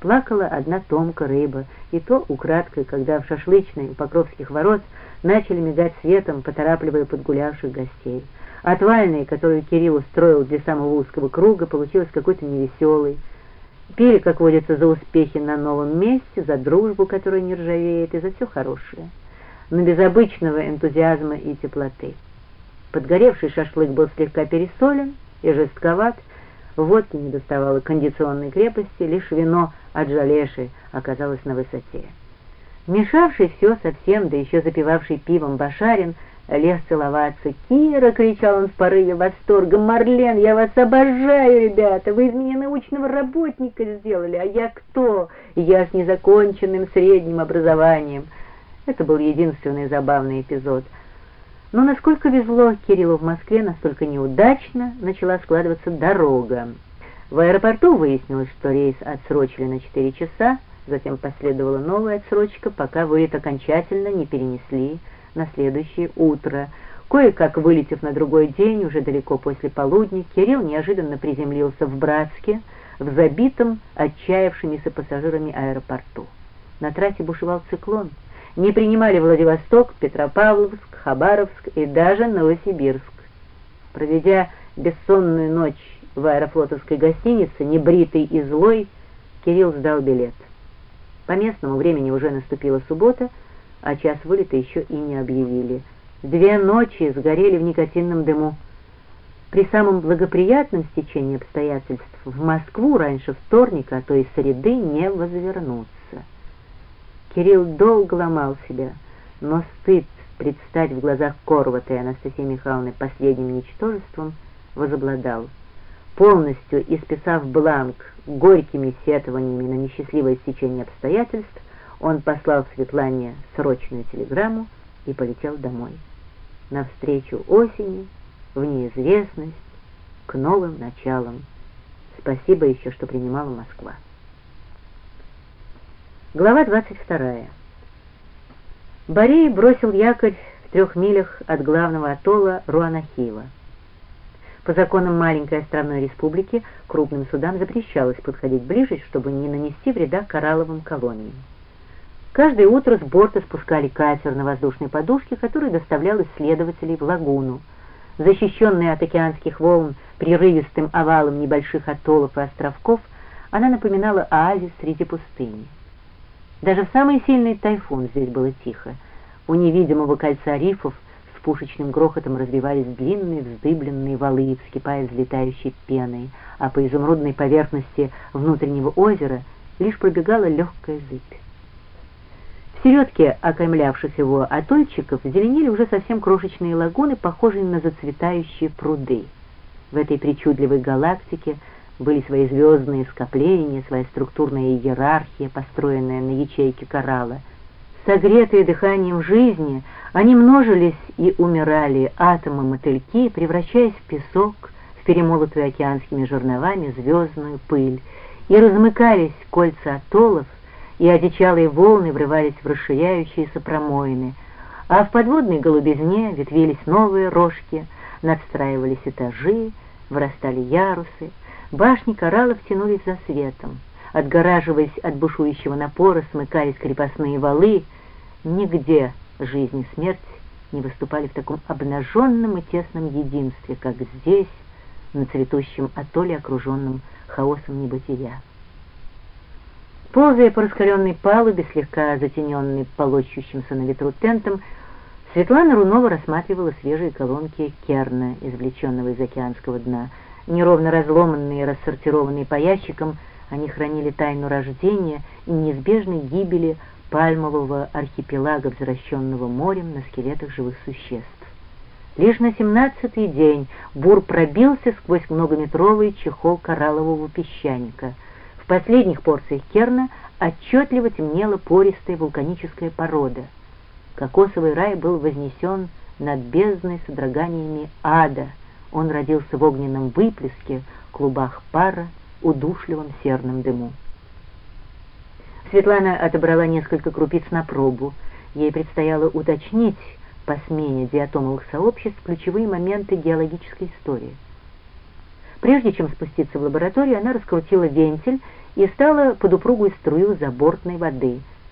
Плакала одна Томка рыба, и то украдкой, когда в шашлычной у Покровских ворот начали мигать светом, поторапливая подгулявших гостей. Отвальный, которую Кирилл устроил для самого узкого круга, получилось какой-то невеселый. Пили, как водится, за успехи на новом месте, за дружбу, которая не ржавеет, и за все хорошее. Но без обычного энтузиазма и теплоты. Подгоревший шашлык был слегка пересолен и жестковат, водки не доставало кондиционной крепости, лишь вино от жалеши оказалось на высоте. Мешавший все совсем, да еще запивавший пивом Башарин, лез целоваться. «Кира!» — кричал он в порыве восторга. «Марлен, я вас обожаю, ребята! Вы из меня научного работника сделали, а я кто? Я с незаконченным средним образованием!» Это был единственный забавный эпизод — но насколько везло Кириллу в Москве, настолько неудачно начала складываться дорога. В аэропорту выяснилось, что рейс отсрочили на 4 часа, затем последовала новая отсрочка, пока вылет окончательно не перенесли на следующее утро. Кое-как вылетев на другой день, уже далеко после полудня, Кирилл неожиданно приземлился в Братске, в забитом, отчаявшимися пассажирами аэропорту. На трассе бушевал циклон — не принимали Владивосток, Петропавловск, Хабаровск и даже Новосибирск. Проведя бессонную ночь в аэрофлотовской гостинице, небритый и злой, Кирилл сдал билет. По местному времени уже наступила суббота, а час вылета еще и не объявили. Две ночи сгорели в никотинном дыму. При самом благоприятном стечении обстоятельств в Москву раньше вторника, а то и среды не возвернуться. Кирилл долго ломал себя, но стыд предстать в глазах Корвата Анастасии Михайловны последним ничтожеством возобладал. Полностью исписав бланк горькими сетованиями на несчастливое стечение обстоятельств, он послал Светлане срочную телеграмму и полетел домой. Навстречу осени, в неизвестность, к новым началам. Спасибо еще, что принимала Москва. Глава 22. Борей бросил якорь в трех милях от главного атолла Руанахива. По законам маленькой островной республики крупным судам запрещалось подходить ближе, чтобы не нанести вреда коралловым колониям. Каждое утро с борта спускали катер на воздушной подушке, который доставлял исследователей в лагуну. Защищенная от океанских волн прерывистым овалом небольших атоллов и островков, она напоминала оазис среди пустыни. Даже в самый сильный тайфун здесь было тихо. У невидимого кольца рифов с пушечным грохотом разбивались длинные вздыбленные валы, вскипая взлетающей пеной, а по изумрудной поверхности внутреннего озера лишь пробегала легкая зыбь. В середке окаймлявших его атольчиков зеленели уже совсем крошечные лагуны, похожие на зацветающие пруды. В этой причудливой галактике были свои звездные скопления, своя структурная иерархия, построенная на ячейке коралла. Согретые дыханием жизни, они множились и умирали, атомы мотыльки, превращаясь в песок, в перемолотую океанскими жерновами звездную пыль, и размыкались кольца атоллов, и одичалые волны врывались в расширяющиеся промоины, а в подводной голубизне ветвились новые рожки, надстраивались этажи, вырастали ярусы, Башни кораллов тянулись за светом. Отгораживаясь от бушующего напора, смыкались крепостные валы. Нигде жизнь и смерть не выступали в таком обнаженном и тесном единстве, как здесь, на цветущем атолле, окруженном хаосом небытия. Ползая по раскаленной палубе, слегка затененной полощущимся на ветру тентом, Светлана Рунова рассматривала свежие колонки керна, извлеченного из океанского дна, Неровно разломанные и рассортированные по ящикам, они хранили тайну рождения и неизбежной гибели пальмового архипелага, возвращенного морем на скелетах живых существ. Лишь на семнадцатый день бур пробился сквозь многометровый чехол кораллового песчаника. В последних порциях керна отчетливо темнела пористая вулканическая порода. Кокосовый рай был вознесен над бездной содроганиями ада — он родился в огненном выплеске, клубах пара, удушливом серном дыму. Светлана отобрала несколько крупиц на пробу. Ей предстояло уточнить по смене диатомовых сообществ ключевые моменты геологической истории. Прежде чем спуститься в лабораторию, она раскрутила вентиль и стала под упругую струю забортной воды —